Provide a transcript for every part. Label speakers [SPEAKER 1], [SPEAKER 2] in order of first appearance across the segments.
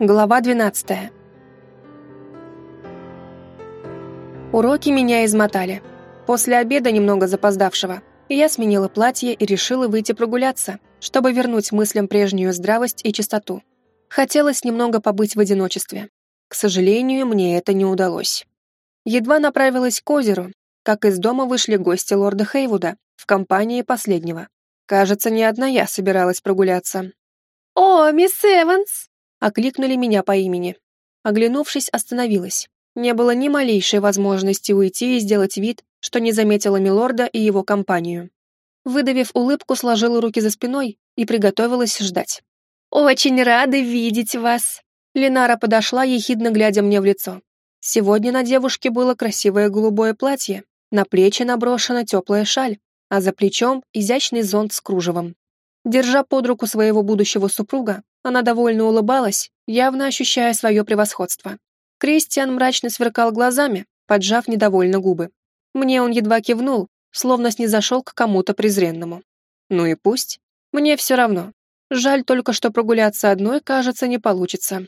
[SPEAKER 1] Глава 12. Уроки меня измотали. После обеда, немного запоздавшего, я сменила платье и решила выйти прогуляться, чтобы вернуть мыслям прежнюю здравость и чистоту. Хотелось немного побыть в одиночестве. К сожалению, мне это не удалось. Едва направилась к озеру, как из дома вышли гости лорда Хейвуда в компании последнего. Кажется, не одна я собиралась прогуляться.
[SPEAKER 2] «О, мисс Эванс!»
[SPEAKER 1] Окликнули меня по имени. Оглянувшись, остановилась. Не было ни малейшей возможности уйти и сделать вид, что не заметила Милорда и его компанию. Выдавив улыбку, сложила руки за спиной и приготовилась ждать.
[SPEAKER 2] «Очень рада видеть вас!»
[SPEAKER 1] Ленара подошла, ехидно глядя мне в лицо. Сегодня на девушке было красивое голубое платье, на плечи наброшена теплая шаль, а за плечом изящный зонт с кружевом. Держа под руку своего будущего супруга, она довольно улыбалась, явно ощущая свое превосходство. Кристиан мрачно сверкал глазами, поджав недовольно губы. Мне он едва кивнул, словно снизошел к кому-то презренному. Ну и пусть. Мне все равно. Жаль только, что прогуляться одной, кажется, не получится.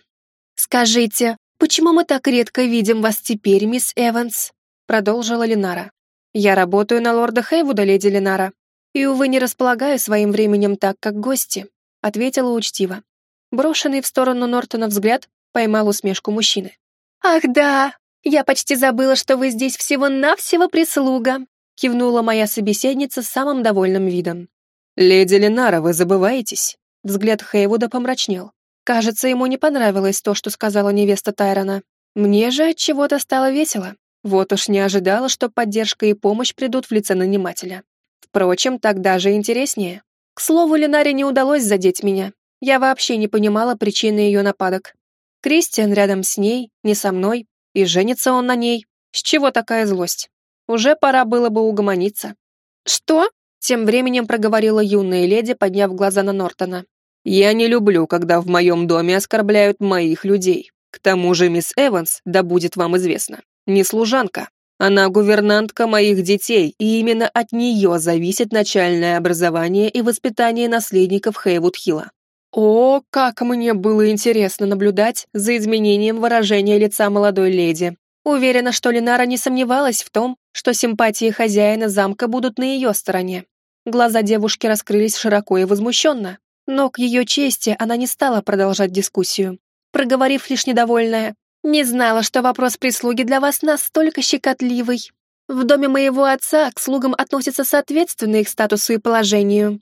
[SPEAKER 2] «Скажите, почему мы так редко видим вас теперь, мисс Эванс?»
[SPEAKER 1] Продолжила Ленара. «Я работаю на лорда Хейвуда, леди Ленара, и, увы, не располагаю своим временем так, как гости», ответила учтиво. Брошенный в сторону Нортона взгляд поймал усмешку мужчины.
[SPEAKER 2] «Ах да, я почти забыла, что вы здесь всего-навсего прислуга»,
[SPEAKER 1] кивнула моя собеседница с самым довольным видом. «Леди Ленара, вы забываетесь?» Взгляд Хейвуда помрачнел. Кажется, ему не понравилось то, что сказала невеста Тайрона. Мне же от чего-то стало весело. Вот уж не ожидала, что поддержка и помощь придут в лице нанимателя. Впрочем, так даже интереснее. К слову, Ленаре не удалось задеть меня, я вообще не понимала причины ее нападок. Кристиан рядом с ней, не со мной, и женится он на ней. С чего такая злость? Уже пора было бы угомониться. «Что?» — тем временем проговорила юная леди, подняв глаза на Нортона. «Я не люблю, когда в моем доме оскорбляют моих людей. К тому же мисс Эванс, да будет вам известно, не служанка. Она гувернантка моих детей, и именно от нее зависит начальное образование и воспитание наследников Хейвуд-Хилла. О, как мне было интересно наблюдать за изменением выражения лица молодой леди. Уверена, что Ленара не сомневалась в том, что симпатии хозяина замка будут на ее стороне. Глаза девушки раскрылись широко и возмущенно, но к ее чести она не стала продолжать дискуссию, проговорив лишь недовольная. «Не знала, что вопрос прислуги для вас настолько щекотливый. В доме моего отца к слугам относятся соответственно их статусу и положению».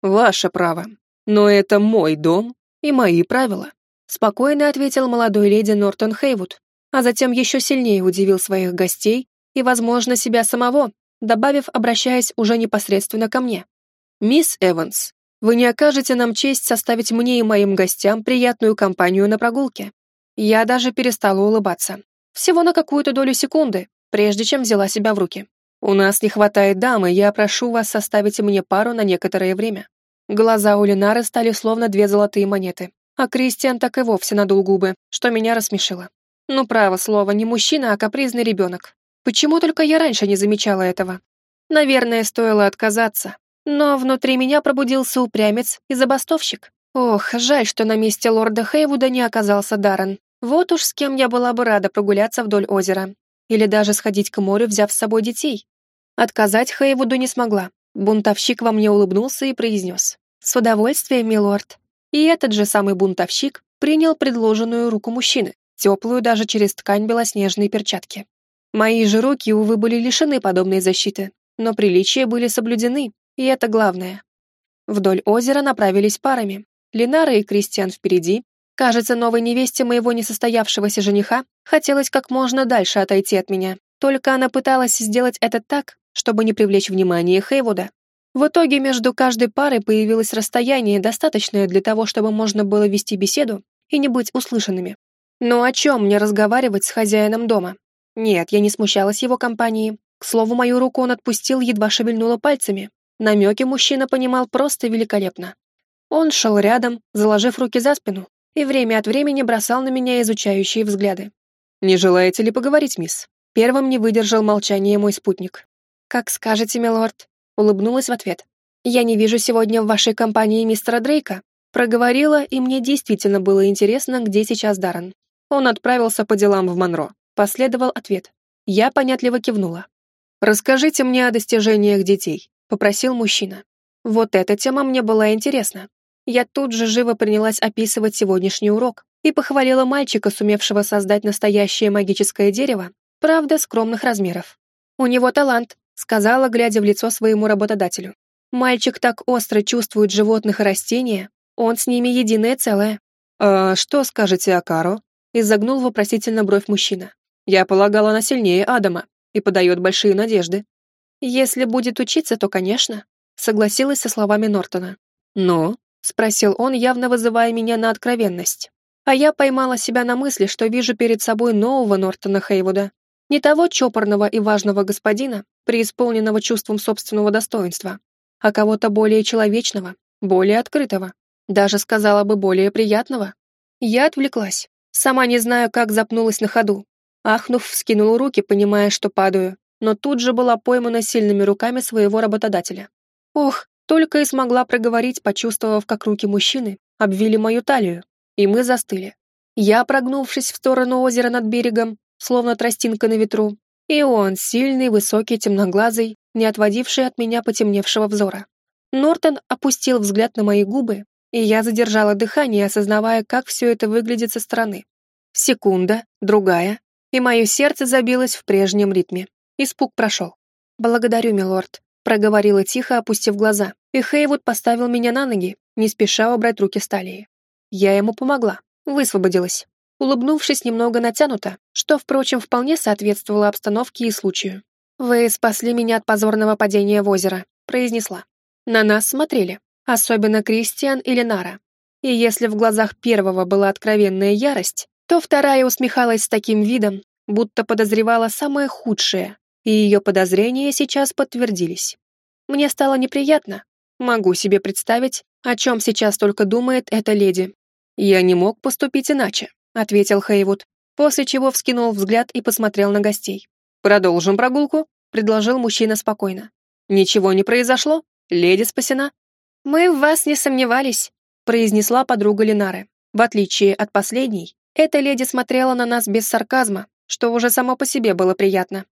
[SPEAKER 1] «Ваше право», «Но это мой дом и мои правила», — спокойно ответил молодой леди Нортон Хейвуд, а затем еще сильнее удивил своих гостей и, возможно, себя самого, добавив, обращаясь уже непосредственно ко мне. «Мисс Эванс, вы не окажете нам честь составить мне и моим гостям приятную компанию на прогулке». Я даже перестала улыбаться. Всего на какую-то долю секунды, прежде чем взяла себя в руки. «У нас не хватает дамы, я прошу вас составить мне пару на некоторое время». Глаза у Ленары стали словно две золотые монеты, а Кристиан так и вовсе надул губы, что меня рассмешило. Ну, право слово, не мужчина, а капризный ребенок. Почему только я раньше не замечала этого? Наверное, стоило отказаться. Но внутри меня пробудился упрямец и забастовщик. Ох, жаль, что на месте лорда Хейвуда не оказался Даррен. Вот уж с кем я была бы рада прогуляться вдоль озера. Или даже сходить к морю, взяв с собой детей. Отказать Хейвуду не смогла. Бунтовщик во мне улыбнулся и произнес. «С удовольствием, милорд». И этот же самый бунтовщик принял предложенную руку мужчины, теплую даже через ткань белоснежной перчатки. Мои же руки, увы, были лишены подобной защиты, но приличия были соблюдены, и это главное. Вдоль озера направились парами. Линара и Кристиан впереди. Кажется, новой невесте моего несостоявшегося жениха хотелось как можно дальше отойти от меня. Только она пыталась сделать это так, чтобы не привлечь внимание Хейвуда. В итоге между каждой парой появилось расстояние, достаточное для того, чтобы можно было вести беседу и не быть услышанными. Но о чем мне разговаривать с хозяином дома? Нет, я не смущалась его компании. К слову, мою руку он отпустил, едва шевельнула пальцами. Намеки мужчина понимал просто великолепно. Он шел рядом, заложив руки за спину, и время от времени бросал на меня изучающие взгляды. «Не желаете ли поговорить, мисс?» Первым не выдержал молчания мой спутник. «Как скажете, милорд», — улыбнулась в ответ. «Я не вижу сегодня в вашей компании мистера Дрейка. Проговорила, и мне действительно было интересно, где сейчас Даррен. Он отправился по делам в Монро. Последовал ответ. Я понятливо кивнула. «Расскажите мне о достижениях детей», — попросил мужчина. Вот эта тема мне была интересна. Я тут же живо принялась описывать сегодняшний урок и похвалила мальчика, сумевшего создать настоящее магическое дерево, правда, скромных размеров. «У него талант», — сказала, глядя в лицо своему работодателю. «Мальчик так остро чувствует животных и растения, он с ними единое целое». «А что скажете о Каро?» — изогнул вопросительно бровь мужчина. «Я полагала, она сильнее Адама и подает большие надежды». «Если будет учиться, то, конечно», — согласилась со словами Нортона. «Но?» — спросил он, явно вызывая меня на откровенность. А я поймала себя на мысли, что вижу перед собой нового Нортона Хейвуда. Не того чопорного и важного господина, преисполненного чувством собственного достоинства, а кого-то более человечного, более открытого, даже сказала бы более приятного. Я отвлеклась, сама не знаю, как запнулась на ходу. Ахнув, вскинула руки, понимая, что падаю, но тут же была поймана сильными руками своего работодателя. Ох, только и смогла проговорить, почувствовав, как руки мужчины обвили мою талию, и мы застыли. Я, прогнувшись в сторону озера над берегом, словно тростинка на ветру, и он, сильный, высокий, темноглазый, не отводивший от меня потемневшего взора. Нортон опустил взгляд на мои губы, и я задержала дыхание, осознавая, как все это выглядит со стороны. Секунда, другая, и мое сердце забилось в прежнем ритме. Испуг прошел. «Благодарю, милорд», — проговорила тихо, опустив глаза, и Хейвуд поставил меня на ноги, не спеша убрать руки с талии. Я ему помогла, высвободилась улыбнувшись немного натянуто, что, впрочем, вполне соответствовало обстановке и случаю. «Вы спасли меня от позорного падения в озеро», — произнесла. На нас смотрели, особенно Кристиан и Ленара. И если в глазах первого была откровенная ярость, то вторая усмехалась с таким видом, будто подозревала самое худшее, и ее подозрения сейчас подтвердились. Мне стало неприятно. Могу себе представить, о чем сейчас только думает эта леди. Я не мог поступить иначе ответил Хейвуд, после чего вскинул взгляд и посмотрел на гостей. «Продолжим прогулку», — предложил мужчина спокойно. «Ничего не произошло? Леди спасена?» «Мы в вас не сомневались», — произнесла подруга Линары. В отличие от последней, эта леди смотрела на нас без сарказма, что уже само по себе было приятно.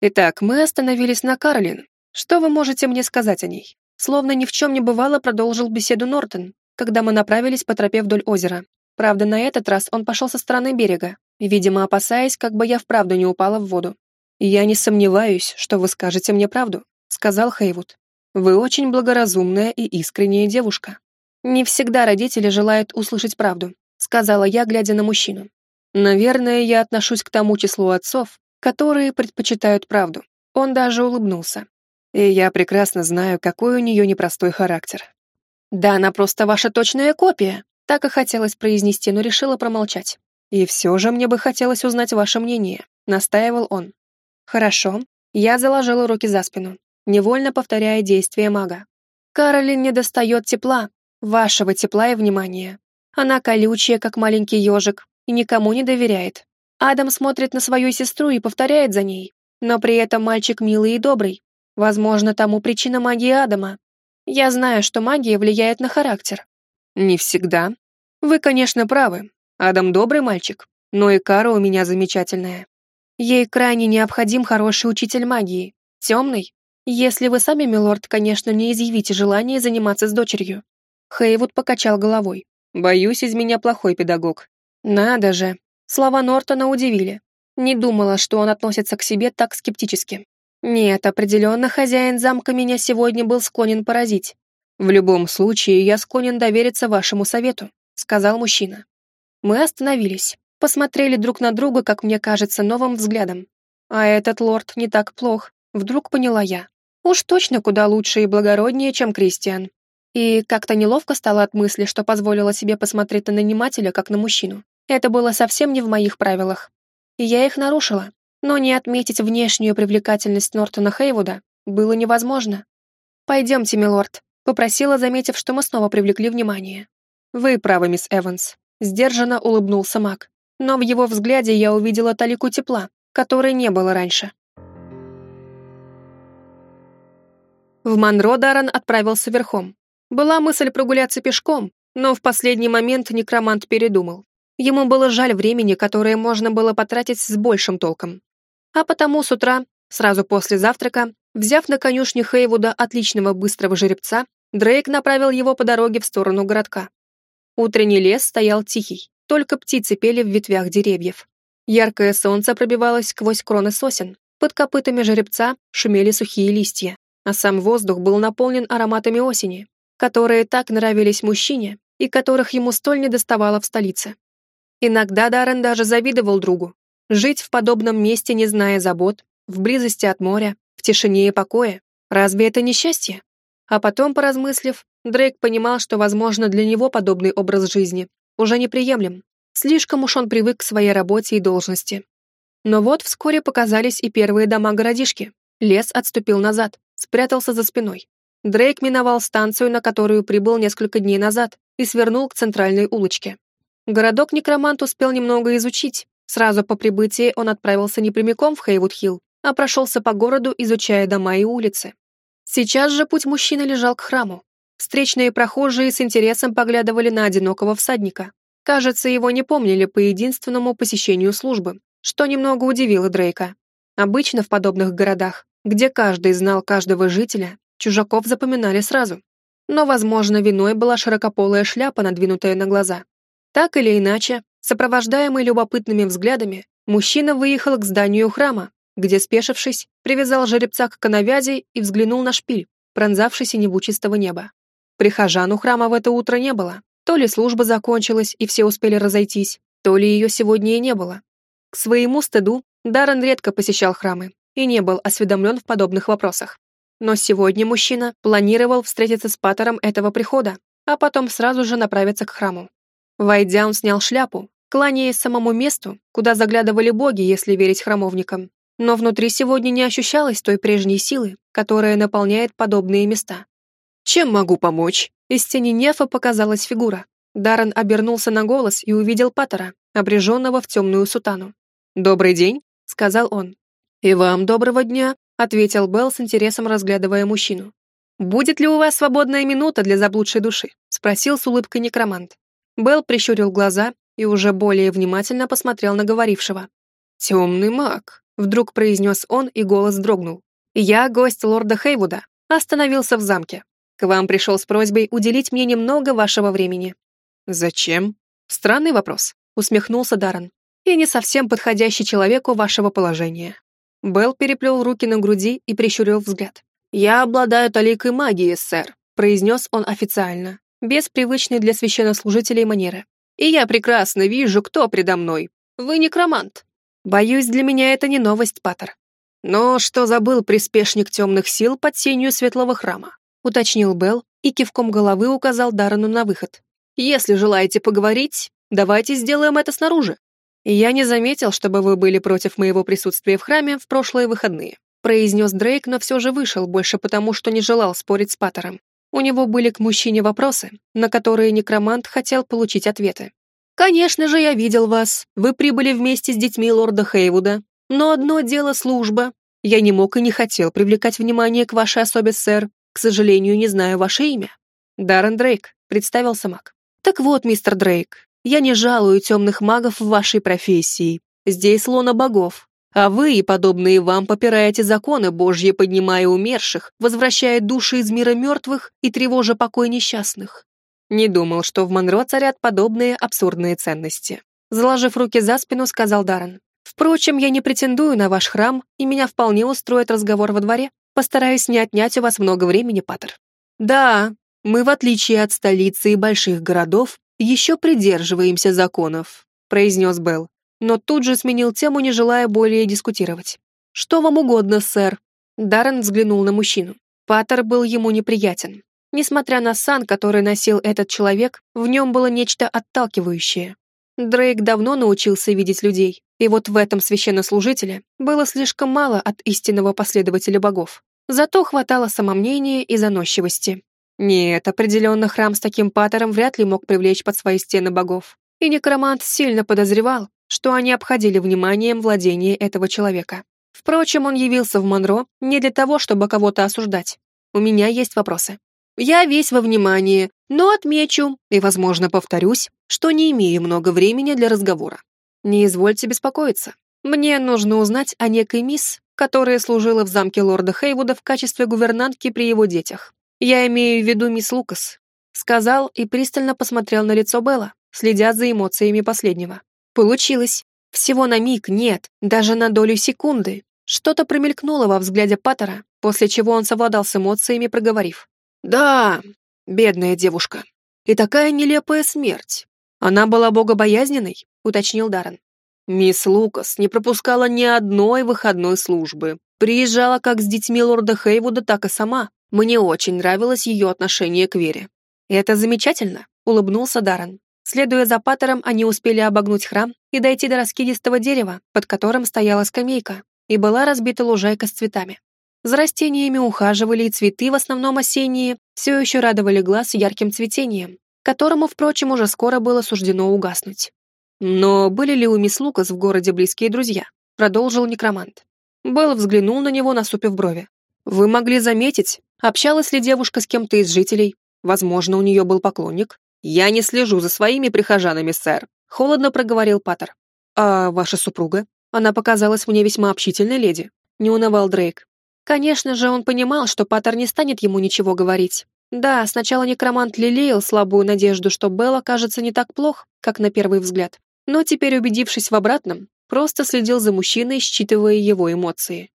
[SPEAKER 1] «Итак, мы остановились на Каролин. Что вы можете мне сказать о ней?» Словно ни в чем не бывало, продолжил беседу Нортон, когда мы направились по тропе вдоль озера. Правда, на этот раз он пошел со стороны берега, видимо, опасаясь, как бы я вправду не упала в воду. «Я не сомневаюсь, что вы скажете мне правду», — сказал Хейвуд. «Вы очень благоразумная и искренняя девушка». «Не всегда родители желают услышать правду», — сказала я, глядя на мужчину. «Наверное, я отношусь к тому числу отцов, которые предпочитают правду». Он даже улыбнулся. «И я прекрасно знаю, какой у нее непростой характер». «Да она просто ваша точная копия», так и хотелось произнести, но решила промолчать. «И все же мне бы хотелось узнать ваше мнение», — настаивал он. «Хорошо». Я заложила руки за спину, невольно повторяя действия мага. «Каролин не достает тепла, вашего тепла и внимания. Она колючая, как маленький ежик, и никому не доверяет. Адам смотрит на свою сестру и повторяет за ней, но при этом мальчик милый и добрый. Возможно, тому причина магии Адама. Я знаю, что магия влияет на характер, «Не всегда. Вы, конечно, правы. Адам добрый мальчик, но и Кара у меня замечательная. Ей крайне необходим хороший учитель магии. Темный. Если вы сами, милорд, конечно, не изъявите желание заниматься с дочерью». Хейвуд покачал головой. «Боюсь, из меня плохой педагог». «Надо же». Слова Нортона удивили. Не думала, что он относится к себе так скептически. Нет, определенно хозяин замка меня сегодня был склонен поразить. «В любом случае, я склонен довериться вашему совету», — сказал мужчина. Мы остановились, посмотрели друг на друга, как мне кажется, новым взглядом. А этот лорд не так плох, вдруг поняла я. Уж точно куда лучше и благороднее, чем Кристиан. И как-то неловко стало от мысли, что позволила себе посмотреть на нанимателя, как на мужчину. Это было совсем не в моих правилах. И я их нарушила. Но не отметить внешнюю привлекательность Нортона Хейвуда было невозможно. «Пойдемте, милорд», Попросила, заметив, что мы снова привлекли внимание. «Вы правы, мисс Эванс», — сдержанно улыбнулся Мак. Но в его взгляде я увидела талику тепла, которой не было раньше. В Монро Даррен отправился верхом. Была мысль прогуляться пешком, Но в последний момент некромант передумал. Ему было жаль времени, которое можно было потратить с большим толком. А потому с утра, сразу после завтрака, взяв на конюшне Хейвуда отличного быстрого жеребца, Дрейк направил его по дороге в сторону городка. Утренний лес стоял тихий, только птицы пели в ветвях деревьев. Яркое солнце пробивалось сквозь кроны сосен. Под копытами жеребца шумели сухие листья, а сам воздух был наполнен ароматами осени, которые так нравились мужчине и которых ему столь недоставало в столице. Иногда Даррен даже завидовал другу. Жить в подобном месте, не зная забот, в близости от моря, в тишине и покое. Разве это не счастье? А потом, поразмыслив, Дрейк понимал, что, возможно, для него подобный образ жизни уже неприемлем. Слишком уж он привык к своей работе и должности. Но вот вскоре показались и первые дома городишки. Лес отступил назад, спрятался за спиной. Дрейк миновал станцию, на которую прибыл несколько дней назад, и свернул к центральной улочке. Городок некромант успел немного изучить. Сразу по прибытии он отправился не прямиком в Хейвуд-Хилл, а прошелся по городу, изучая дома и улицы. Сейчас же путь мужчины лежал к храму. Встречные прохожие с интересом поглядывали на одинокого всадника, Кажется, его не помнили по единственному посещению службы, что немного удивило Дрейка. Обычно в подобных городах, где каждый знал каждого жителя, чужаков запоминали сразу. Но, возможно, виной была широкополая шляпа, надвинутая на глаза. Так или иначе, сопровождаемый любопытными взглядами, мужчина выехал к зданию храма, где, спешившись, привязал жеребца к коновязи и взглянул на шпиль, пронзавший синеву чистого неба. Прихожан у храма в это утро не было, то ли служба закончилась, и все успели разойтись, то ли ее сегодня и не было. К своему стыду Даррен редко посещал храмы и не был осведомлен в подобных вопросах. Но сегодня мужчина планировал встретиться с патером этого прихода, а потом сразу же направиться к храму. Войдя, он снял шляпу, кланяясь самому месту, куда заглядывали боги, если верить храмовникам. Но внутри сегодня не ощущалось той прежней силы, которая наполняет подобные места. «Чем могу помочь?» Из тени нефа показалась фигура. Даррен обернулся на голос и увидел Паттера, обреженного в темную сутану. «Добрый день», — сказал он. «И вам доброго дня», — ответил Белл с интересом, разглядывая мужчину. «Будет ли у вас свободная минута для заблудшей души?» — спросил с улыбкой некромант. Белл прищурил глаза и уже более внимательно посмотрел на говорившего. «Темный маг», — вдруг произнес он, и голос дрогнул. «Я гость лорда Хейвуда, остановился в замке. К вам пришел с просьбой уделить мне немного вашего времени». «Зачем?» «Странный вопрос», — усмехнулся Даррен. «И не совсем подходящий человеку вашего положения». Белл переплел руки на груди и прищурил взгляд. «Я обладаю толикой магии, сэр», — произнес он официально, без привычной для священнослужителей манеры. «И я прекрасно вижу, кто предо мной. Вы некромант. Боюсь, для меня это не новость, Паттер. Но что забыл приспешник темных сил под сенью светлого храма? уточнил Белл и кивком головы указал Даррену на выход. «Если желаете поговорить, давайте сделаем это снаружи. Я не заметил, чтобы вы были против моего присутствия в храме в прошлые выходные», произнес Дрейк, но все же вышел, больше потому, что не желал спорить с Паттером. У него были к мужчине вопросы, на которые некромант хотел получить ответы. «Конечно же, я видел вас. Вы прибыли вместе с детьми лорда Хейвуда. Но одно дело служба. Я не мог и не хотел привлекать внимание к вашей особе, сэр. К сожалению, не знаю ваше имя. Даррен Дрейк, представился маг. Так вот, мистер Дрейк, я не жалую темных магов в вашей профессии. Здесь лона богов. А вы и подобные вам попираете законы Божьи, поднимая умерших, возвращая души из мира мертвых и тревожа покой несчастных. Не думал, что в Монро царят подобные абсурдные ценности. Заложив руки за спину, сказал Даррен. Впрочем, я не претендую на ваш храм, и меня вполне устроит разговор во дворе. Постараюсь не отнять у вас много времени, Паттер. Да, мы, в отличие от столицы и больших городов, еще придерживаемся законов, произнес Белл, но тут же сменил тему, не желая более дискутировать. Что вам угодно, сэр? Даррен взглянул на мужчину. Паттер был ему неприятен. Несмотря на сан, который носил этот человек, в нем было нечто отталкивающее. Дрейк давно научился видеть людей, и вот в этом священнослужителе было слишком мало от истинного последователя богов. Зато хватало самомнения и заносчивости. Нет, определенно храм с таким паттером вряд ли мог привлечь под свои стены богов. И некромант сильно подозревал, что они обходили вниманием владение этого человека. Впрочем, он явился в Монро не для того, чтобы кого-то осуждать. У меня есть вопросы. Я весь во внимании, но отмечу и, возможно, повторюсь, что не имею много времени для разговора. Не извольте беспокоиться. Мне нужно узнать о некой мисс, которая служила в замке лорда Хейвуда в качестве гувернантки при его детях. Я имею в виду мисс Лукас», — сказал и пристально посмотрел на лицо Белла, следя за эмоциями последнего. Получилось. Всего на миг, нет, даже на долю секунды. Что-то промелькнуло во взгляде Паттера, после чего он совладал с эмоциями, проговорив. «Да, бедная девушка. И такая нелепая смерть. Она была богобоязненной», — уточнил Даррен. Мисс Лукас не пропускала ни одной выходной службы. Приезжала как с детьми лорда Хейвуда, так и сама. Мне очень нравилось ее отношение к Вере. «Это замечательно», — улыбнулся Даррен. Следуя за Паттером, они успели обогнуть храм и дойти до раскидистого дерева, под которым стояла скамейка, и была разбита лужайка с цветами. За растениями ухаживали, и цветы, в основном осенние, все еще радовали глаз ярким цветением, которому, впрочем, уже скоро было суждено угаснуть. Но были ли у мисс Лукас в городе близкие друзья? Продолжил некромант. Белл взглянул на него, насупив брови. Вы могли заметить, общалась ли девушка с кем-то из жителей? Возможно, у нее был поклонник. Я не слежу за своими прихожанами, сэр. Холодно проговорил Паттер. А ваша супруга? Она показалась мне весьма общительной леди. Не унывал Дрейк. Конечно же, он понимал, что Паттер не станет ему ничего говорить. Да, сначала некромант лелеял слабую надежду, что Белл окажется не так плох, как на первый взгляд но теперь, убедившись в обратном, просто следил за мужчиной, считывая его эмоции.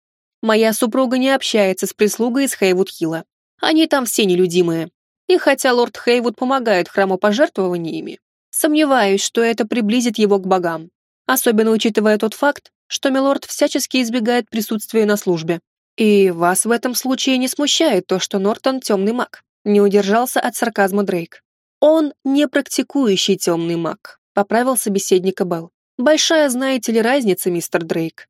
[SPEAKER 1] «Моя супруга не общается с прислугой из Хейвуд-Хилла. Они там все нелюдимые. И хотя лорд Хейвуд помогает храму пожертвованиями, сомневаюсь, что это приблизит его к богам, особенно учитывая тот факт, что милорд всячески избегает присутствия на службе. И вас в этом случае не смущает то, что Нортон темный маг. Не удержался от сарказма Дрейк. Он не практикующий темный маг, поправил собеседника Белл. «Большая, знаете ли, разница, мистер Дрейк».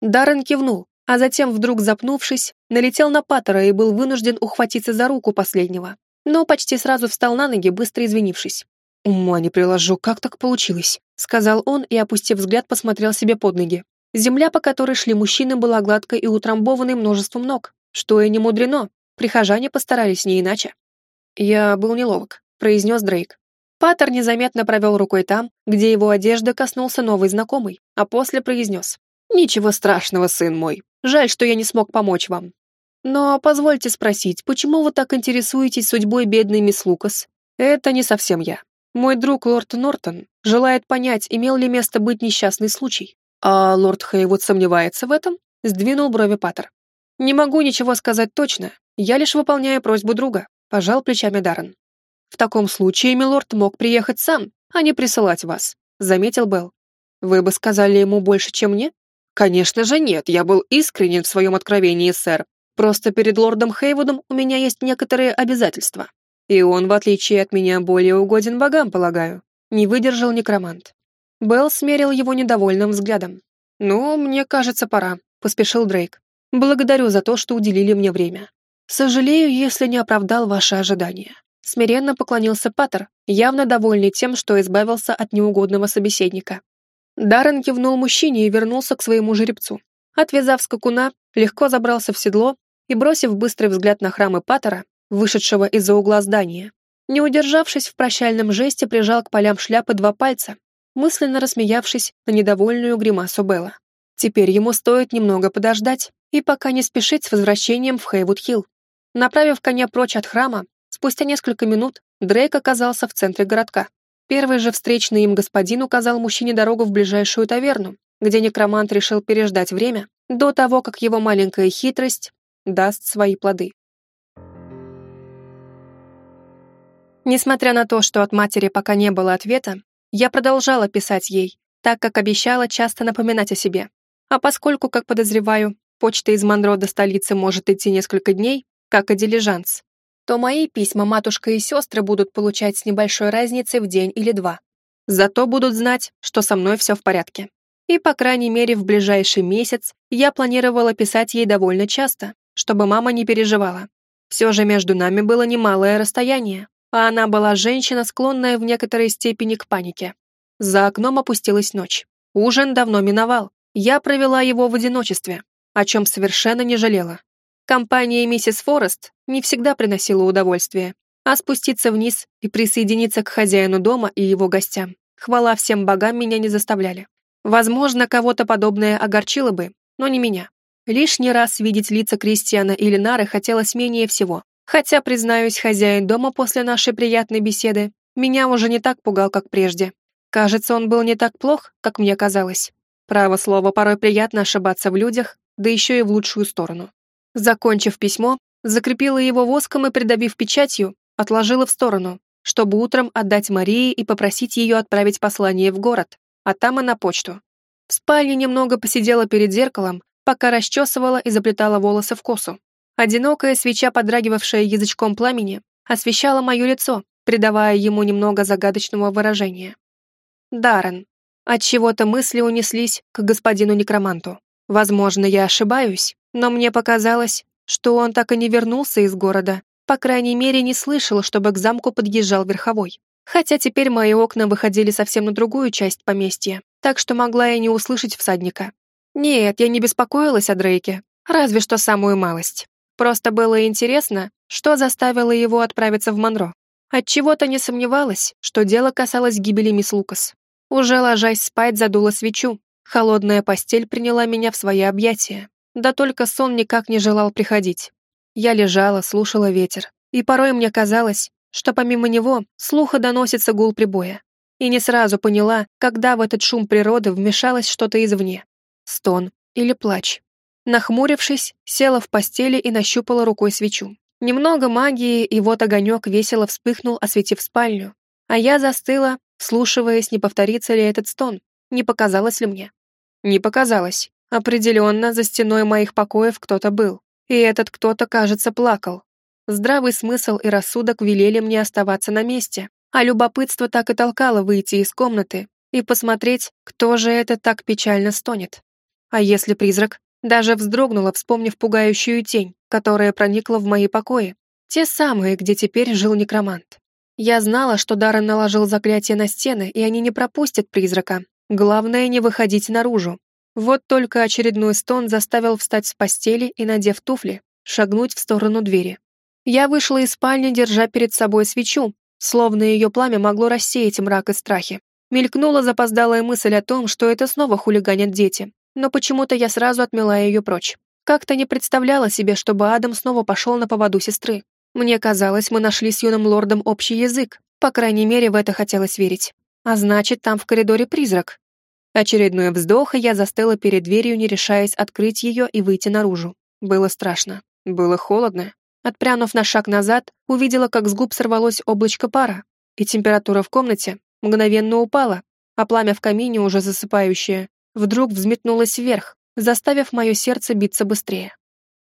[SPEAKER 1] Даррен кивнул, а затем, вдруг запнувшись, налетел на Паттера и был вынужден ухватиться за руку последнего, но почти сразу встал на ноги, быстро извинившись. «Ума не приложу, как так получилось?» — сказал он и, опустив взгляд, посмотрел себе под ноги. Земля, по которой шли мужчины, была гладкой и утрамбованной множеством ног, что и не мудрено, прихожане постарались не иначе. «Я был неловок», — произнес Дрейк. Паттер незаметно провел рукой там, где его одежда коснулся новый знакомый, а после произнес. «Ничего страшного, сын мой. Жаль, что я не смог помочь вам. Но позвольте спросить, почему вы так интересуетесь судьбой бедной мисс Лукас? Это не совсем я. Мой друг лорд Нортон желает понять, имел ли место быть несчастный случай. А лорд Хейвуд сомневается в этом?» Сдвинул брови Паттер. «Не могу ничего сказать точно. Я лишь выполняю просьбу друга», — пожал плечами Даррен. В таком случае милорд мог приехать сам, а не присылать вас», — заметил Белл. «Вы бы сказали ему больше, чем мне?» «Конечно же нет, я был искренен в своем откровении, сэр. Просто перед лордом Хейвудом у меня есть некоторые обязательства. И он, в отличие от меня, более угоден богам, полагаю». Не выдержал некромант. Белл смерил его недовольным взглядом. «Ну, мне кажется, пора», — поспешил Дрейк. «Благодарю за то, что уделили мне время. Сожалею, если не оправдал ваши ожидания. Смиренно поклонился Паттер, явно довольный тем, что избавился от неугодного собеседника. Даррен кивнул мужчине и вернулся к своему жеребцу. Отвязав скакуна, легко забрался в седло и, бросив быстрый взгляд на храмы Паттера, вышедшего из-за угла здания, не удержавшись в прощальном жесте, прижал к полям шляпы два пальца, мысленно рассмеявшись на недовольную гримасу Белла. Теперь ему стоит немного подождать и пока не спешить с возвращением в Хейвуд-Хилл. Направив коня прочь от храма, Спустя несколько минут Дрейк оказался в центре городка. Первый же встречный им господин указал мужчине дорогу в ближайшую таверну, где некромант решил переждать время до того, как его маленькая хитрость даст свои плоды. Несмотря на то, что от матери пока не было ответа, я продолжала писать ей, так как обещала часто напоминать о себе. А поскольку, как подозреваю, почта из Монро до столицы может идти несколько дней, как и дилижанс, то мои письма матушка и сестры будут получать с небольшой разницей в день или два. Зато будут знать, что со мной все в порядке. И, по крайней мере, в ближайший месяц я планировала писать ей довольно часто, чтобы мама не переживала. Все же между нами было немалое расстояние, а она была женщина, склонная в некоторой степени к панике. За окном опустилась ночь. Ужин давно миновал. Я провела его в одиночестве, о чем совершенно не жалела. Компания миссис Форест не всегда приносила удовольствие, а спуститься вниз и присоединиться к хозяину дома и его гостям. Хвала всем богам меня не заставляли. Возможно, кого-то подобное огорчило бы, но не меня. Лишний раз видеть лица Кристиана или Нары хотелось менее всего. Хотя, признаюсь, хозяин дома после нашей приятной беседы меня уже не так пугал, как прежде. Кажется, он был не так плох, как мне казалось. Право слово, порой приятно ошибаться в людях, да еще и в лучшую сторону. Закончив письмо, закрепила его воском и, придавив печатью, отложила в сторону, чтобы утром отдать Марии и попросить ее отправить послание в город, а там и на почту. В спальне немного посидела перед зеркалом, пока расчесывала и заплетала волосы в косу. Одинокая свеча, подрагивавшая язычком пламени, освещала мое лицо, придавая ему немного загадочного выражения. Даррен. От чего-то мысли унеслись к господину некроманту. Возможно, я ошибаюсь, но мне показалось, что он так и не вернулся из города, по крайней мере, не слышал, чтобы к замку подъезжал верховой. Хотя теперь мои окна выходили совсем на другую часть поместья, так что могла я не услышать всадника. Нет, я не беспокоилась о Дрейке, разве что самую малость. Просто было интересно, что заставило его отправиться в Монро. Отчего-то не сомневалась, что дело касалось гибели мисс Лукас. Уже ложась спать, задула свечу. Холодная постель приняла меня в свои объятия. Да только сон никак не желал приходить. Я лежала, слушала ветер, и порой мне казалось, что помимо него слуха доносится гул прибоя. И не сразу поняла, когда в этот шум природы вмешалось что-то извне. Стон или плач. Нахмурившись, села в постели и нащупала рукой свечу. Немного магии, и вот огонек весело вспыхнул, осветив спальню. А я застыла, слушаясь, не повторится ли этот стон, не показалось ли мне. Не показалось. Определенно, за стеной моих покоев кто-то был. И этот кто-то, кажется, плакал. Здравый смысл и рассудок велели мне оставаться на месте, а любопытство так и толкало выйти из комнаты и посмотреть, кто же это так печально стонет. А если призрак? Даже вздрогнула, вспомнив пугающую тень, которая проникла в мои покои. Те самые, где теперь жил некромант. Я знала, что Даррен наложил заклятие на стены, и они не пропустят призрака. Главное, не выходить наружу. Вот только очередной стон заставил встать с постели и, надев туфли, шагнуть в сторону двери. Я вышла из спальни, держа перед собой свечу, словно ее пламя могло рассеять мрак и страхи. Мелькнула запоздалая мысль о том, что это снова хулиганят дети, но почему-то я сразу отмела ее прочь. Как-то не представляла себе, чтобы Адам снова пошел на поводу сестры. Мне казалось, мы нашли с юным лордом общий язык. По крайней мере, в это хотелось верить. А значит, там в коридоре призрак. Очередной вздох, и я застыла перед дверью, не решаясь открыть ее и выйти наружу. Было страшно. Было холодно. Отпрянув на шаг назад, увидела, как с губ сорвалось облачко пара, и температура в комнате мгновенно упала, а пламя в камине, уже засыпающее, вдруг взметнулось вверх, заставив мое сердце биться быстрее.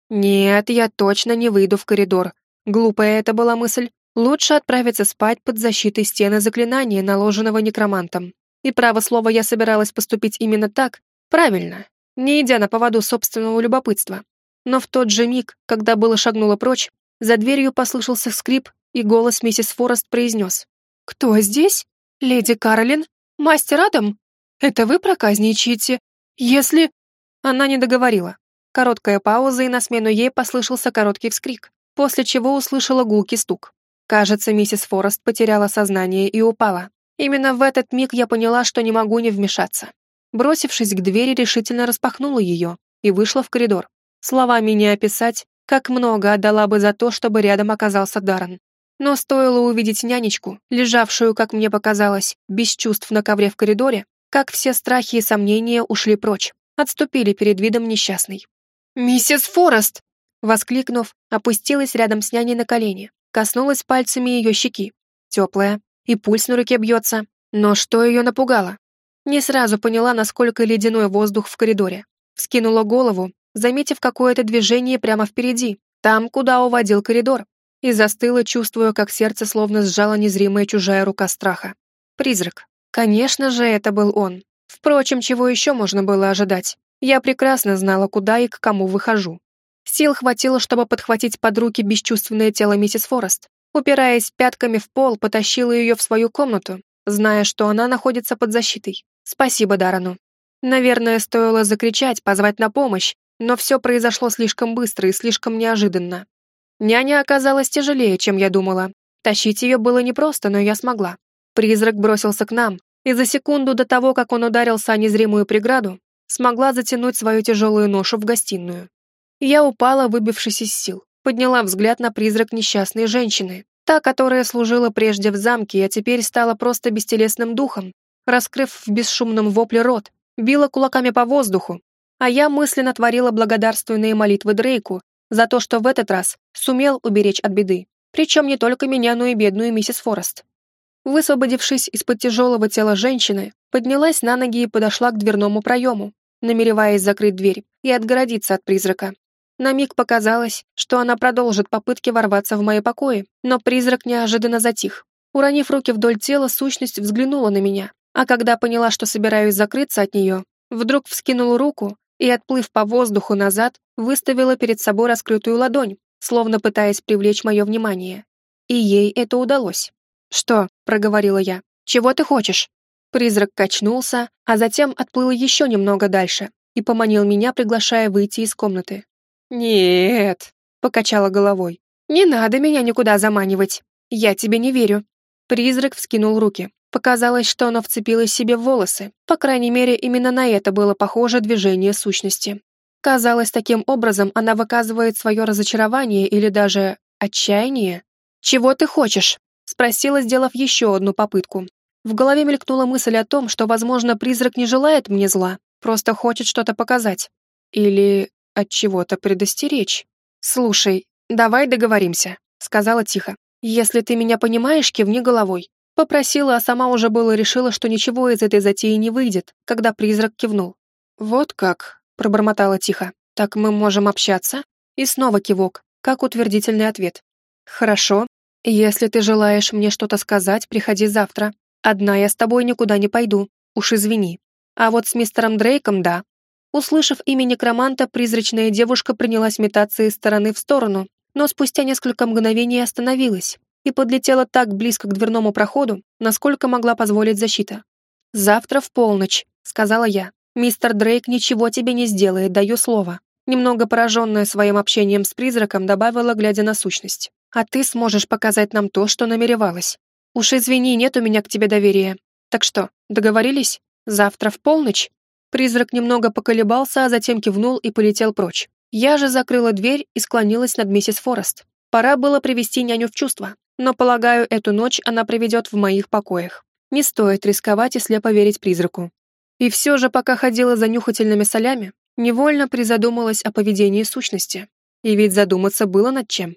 [SPEAKER 1] Нет, я точно не выйду в коридор, Глупая это была мысль. Лучше отправиться спать под защитой стены заклинания, наложенного некромантом. И право слово я собиралась поступить именно так, правильно, не идя на поводу собственного любопытства. Но в тот же миг, когда было шагнуло прочь, за дверью послышался скрип, и голос миссис Форест произнес. «Кто здесь? Леди Каролин? Мастер Адам? Это вы проказничаете? Если...» Она не договорила. Короткая пауза, и на смену ей послышался короткий вскрик после чего услышала гулкий стук. Кажется, миссис Форест потеряла сознание и упала. Именно в этот миг я поняла, что не могу не вмешаться. Бросившись к двери, решительно распахнула ее и вышла в коридор. Словами не описать, как много отдала бы за то, чтобы рядом оказался Даррен. Но стоило увидеть нянечку, лежавшую, как мне показалось, без чувств на ковре в коридоре, как все страхи и сомнения ушли прочь, отступили перед видом несчастной. «Миссис Форест!» Воскликнув, опустилась рядом с няней на колени, коснулась пальцами ее щеки. Теплая, и пульс на руке бьется. Но что ее напугало? Не сразу поняла, насколько ледяной воздух в коридоре. Вскинула голову, заметив какое-то движение прямо впереди, там, куда уводил коридор, и застыла, чувствуя, как сердце словно сжала незримая чужая рука страха. Призрак. Конечно же, это был он. Впрочем, чего еще можно было ожидать? Я прекрасно знала, куда и к кому выхожу. Сил хватило, чтобы подхватить под руки бесчувственное тело миссис Форест. Упираясь пятками в пол, потащила ее в свою комнату, зная, что она находится под защитой. Спасибо Дарану. Наверное, стоило закричать, позвать на помощь, но все произошло слишком быстро и слишком неожиданно. Няня оказалась тяжелее, чем я думала. Тащить ее было непросто, но я смогла. Призрак бросился к нам, и за секунду до того, как он ударился о незримую преграду, смогла затянуть свою тяжелую ношу в гостиную. Я упала, выбившись из сил, подняла взгляд на призрак несчастной женщины, та, которая служила прежде в замке, а теперь стала просто бестелесным духом, раскрыв в бесшумном вопле рот, била кулаками по воздуху, а я мысленно творила благодарственные молитвы Дрейку за то, что в этот раз сумел уберечь от беды, причем не только меня, но и бедную миссис Форест. Высвободившись из-под тяжелого тела женщины, поднялась на ноги и подошла к дверному проему, намереваясь закрыть дверь и отгородиться от призрака. На миг показалось, что она продолжит попытки ворваться в мои покои, но призрак неожиданно затих. Уронив руки вдоль тела, сущность взглянула на меня, а когда поняла, что собираюсь закрыться от нее, вдруг вскинула руку и, отплыв по воздуху назад, выставила перед собой раскрытую ладонь, словно пытаясь привлечь мое внимание. И ей это удалось. «Что?» — проговорила я. «Чего ты хочешь?» Призрак качнулся, а затем отплыл еще немного дальше и поманил меня, приглашая выйти из комнаты. «Нет», — покачала головой, — «не надо меня никуда заманивать. Я тебе не верю». Призрак вскинул руки. Показалось, что оно вцепилось себе в волосы. По крайней мере, именно на это было похоже движение сущности. Казалось, таким образом она выказывает свое разочарование или даже отчаяние. «Чего ты хочешь?» — спросила, сделав еще одну попытку. В голове мелькнула мысль о том, что, возможно, призрак не желает мне зла, просто хочет что-то показать. Или от чего-то предостеречь. «Слушай, давай договоримся», — сказала тихо. «Если ты меня понимаешь, кивни головой. Попросила, а сама уже было решила, что ничего из этой затеи не выйдет, когда призрак кивнул. «Вот как», — пробормотала тихо. «Так мы можем общаться?» И снова кивок, как утвердительный ответ. «Хорошо. Если ты желаешь мне что-то сказать, приходи завтра. Одна я с тобой никуда не пойду. Уж извини. А вот с мистером Дрейком — да». Услышав имя некроманта, призрачная девушка принялась метаться из стороны в сторону, но спустя несколько мгновений остановилась, и подлетела так близко к дверному проходу, насколько могла позволить защита. «Завтра в полночь», — сказала я. «Мистер Дрейк ничего тебе не сделает, даю слово». Немного пораженная своим общением с призраком, добавила, глядя на сущность. «А ты сможешь показать нам то, что намеревалась. Уж извини, нет у меня к тебе доверия. Так что, договорились? Завтра в полночь?» Призрак немного поколебался, а затем кивнул и полетел прочь. Я же закрыла дверь и склонилась над миссис Форест. Пора было привести няню в чувство но, полагаю, эту ночь она проведет в моих покоях. Не стоит рисковать и слепо верить призраку. И все же, пока ходила за нюхательными солями, невольно призадумалась о поведении сущности. И ведь задуматься было над чем.